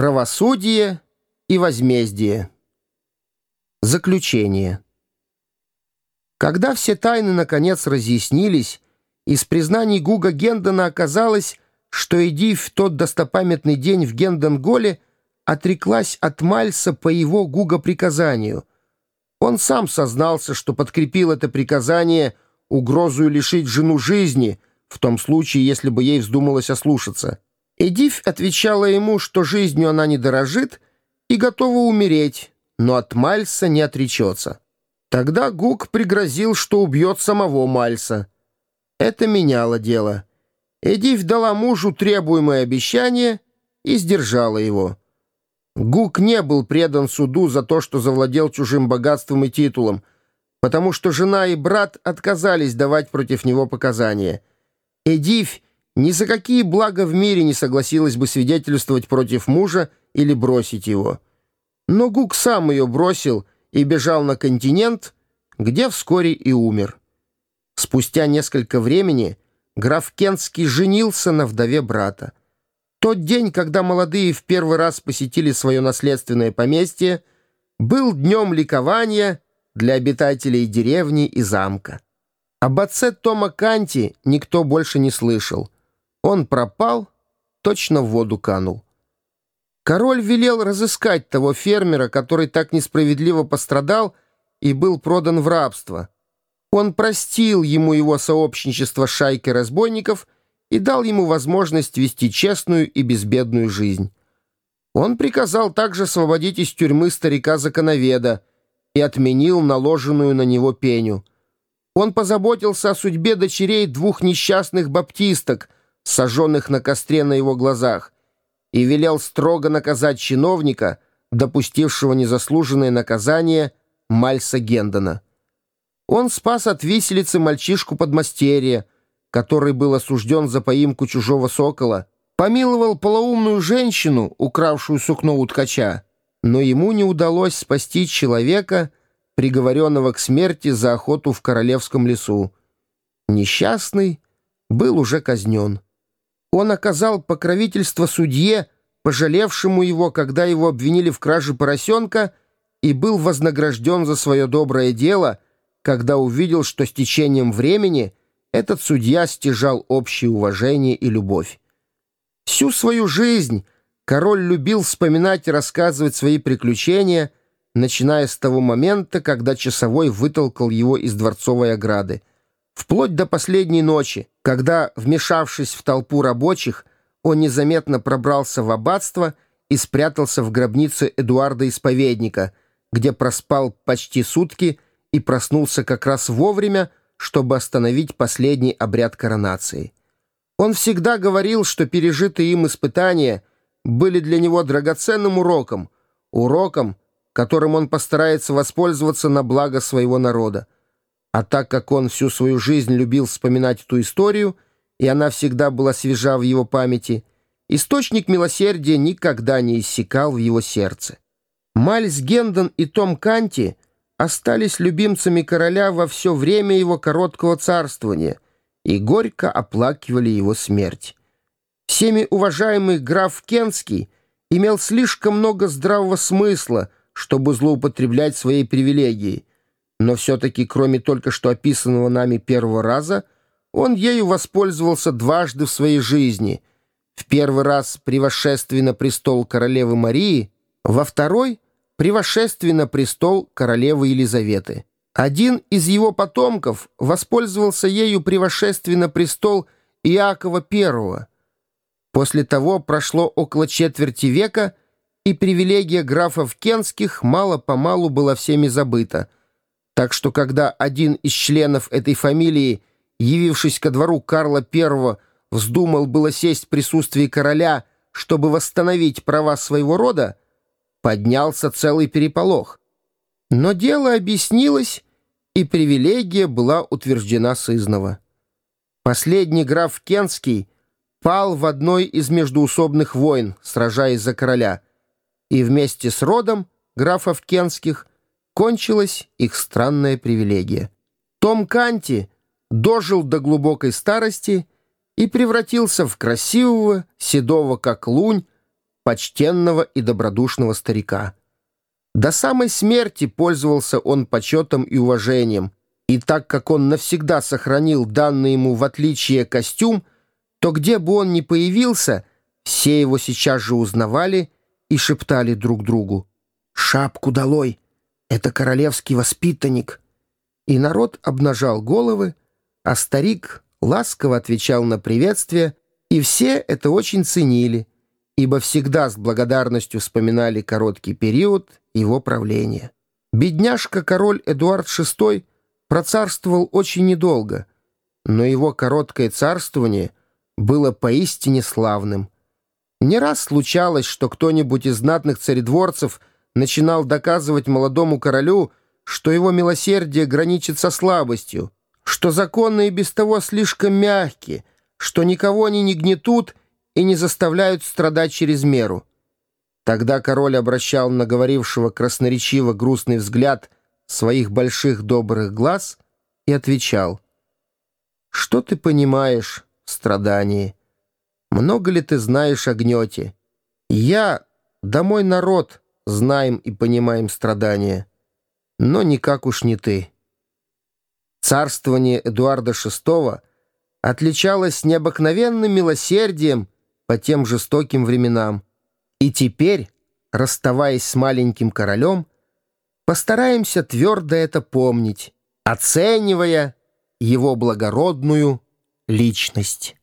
Правосудие и возмездие. Заключение. Когда все тайны наконец разъяснились, из признаний Гуга Гендона оказалось, что Эди в тот достопамятный день в Генденголе отреклась от Мальса по его Гуга приказанию. Он сам сознался, что подкрепил это приказание угрозу лишить жену жизни, в том случае, если бы ей вздумалось ослушаться. Эдив отвечала ему, что жизнью она не дорожит и готова умереть, но от Мальса не отречется. Тогда Гук пригрозил, что убьет самого Мальса. Это меняло дело. Эдив дала мужу требуемое обещание и сдержала его. Гук не был предан суду за то, что завладел чужим богатством и титулом, потому что жена и брат отказались давать против него показания. Эдив ни за какие блага в мире не согласилась бы свидетельствовать против мужа или бросить его. Но Гук сам ее бросил и бежал на континент, где вскоре и умер. Спустя несколько времени граф Кентский женился на вдове брата. Тот день, когда молодые в первый раз посетили свое наследственное поместье, был днем ликования для обитателей деревни и замка. Об отце Тома Канти никто больше не слышал — он пропал, точно в воду канул. Король велел разыскать того фермера, который так несправедливо пострадал и был продан в рабство. Он простил ему его сообщничество с шайкой разбойников и дал ему возможность вести честную и безбедную жизнь. Он приказал также освободить из тюрьмы старика-законоведа и отменил наложенную на него пеню. Он позаботился о судьбе дочерей двух несчастных баптисток — сожженных на костре на его глазах, и велел строго наказать чиновника, допустившего незаслуженное наказание Мальса Гендона. Он спас от виселицы мальчишку подмастерья, который был осужден за поимку чужого сокола, помиловал полоумную женщину, укравшую сукно у ткача, но ему не удалось спасти человека, приговоренного к смерти за охоту в королевском лесу. Несчастный был уже казнен. Он оказал покровительство судье, пожалевшему его, когда его обвинили в краже поросенка, и был вознагражден за свое доброе дело, когда увидел, что с течением времени этот судья стяжал общее уважение и любовь. Всю свою жизнь король любил вспоминать и рассказывать свои приключения, начиная с того момента, когда часовой вытолкал его из дворцовой ограды вплоть до последней ночи, когда, вмешавшись в толпу рабочих, он незаметно пробрался в аббатство и спрятался в гробнице Эдуарда Исповедника, где проспал почти сутки и проснулся как раз вовремя, чтобы остановить последний обряд коронации. Он всегда говорил, что пережитые им испытания были для него драгоценным уроком, уроком, которым он постарается воспользоваться на благо своего народа. А так как он всю свою жизнь любил вспоминать эту историю, и она всегда была свежа в его памяти, источник милосердия никогда не иссякал в его сердце. Мальс Гендон и Том Канти остались любимцами короля во все время его короткого царствования и горько оплакивали его смерть. Всеми уважаемый граф Кенский имел слишком много здравого смысла, чтобы злоупотреблять своей привилегией, но все-таки, кроме только что описанного нами первого раза, он ею воспользовался дважды в своей жизни. В первый раз при восшествии на престол королевы Марии, во второй — при восшествии на престол королевы Елизаветы. Один из его потомков воспользовался ею при восшествии на престол Иакова I. После того прошло около четверти века, и привилегия графов Кенских мало-помалу была всеми забыта — так что когда один из членов этой фамилии, явившись ко двору Карла I, вздумал было сесть в присутствии короля, чтобы восстановить права своего рода, поднялся целый переполох. Но дело объяснилось, и привилегия была утверждена сызново. Последний граф Кенский пал в одной из междуусобных войн, сражаясь за короля, и вместе с родом графов Кенских кончилась их странная привилегия. Том Канти дожил до глубокой старости и превратился в красивого, седого как лунь, почтенного и добродушного старика. До самой смерти пользовался он почетом и уважением, и так как он навсегда сохранил данный ему в отличие костюм, то где бы он ни появился, все его сейчас же узнавали и шептали друг другу «Шапку долой! Это королевский воспитанник!» И народ обнажал головы, а старик ласково отвечал на приветствие, и все это очень ценили, ибо всегда с благодарностью вспоминали короткий период его правления. Бедняжка-король Эдуард VI процарствовал очень недолго, но его короткое царствование было поистине славным. Не раз случалось, что кто-нибудь из знатных царедворцев начинал доказывать молодому королю, что его милосердие граничит со слабостью, что законы и без того слишком мягкие, что никого они не гнетут и не заставляют страдать через меру. Тогда король обращал на говорившего красноречиво грустный взгляд своих больших добрых глаз и отвечал, «Что ты понимаешь в страдании? Много ли ты знаешь о гнете? Я, да мой народ, знаем и понимаем страдания, но никак уж не ты». Царствование Эдуарда VI отличалось необыкновенным милосердием по тем жестоким временам. И теперь, расставаясь с маленьким королем, постараемся твердо это помнить, оценивая его благородную личность.